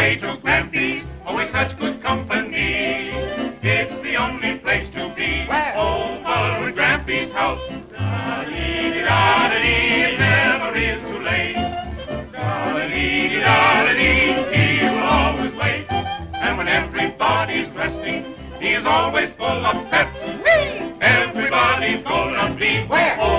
away to Grampy's, always such good company. It's the only place to be. Where? Over at Grampy's house. Da-dee-dee-da-dee, it never is too late. Da-dee-dee-da-dee, he will always wait. And when everybody's resting, he is always full of pep. Everybody's gonna be Where?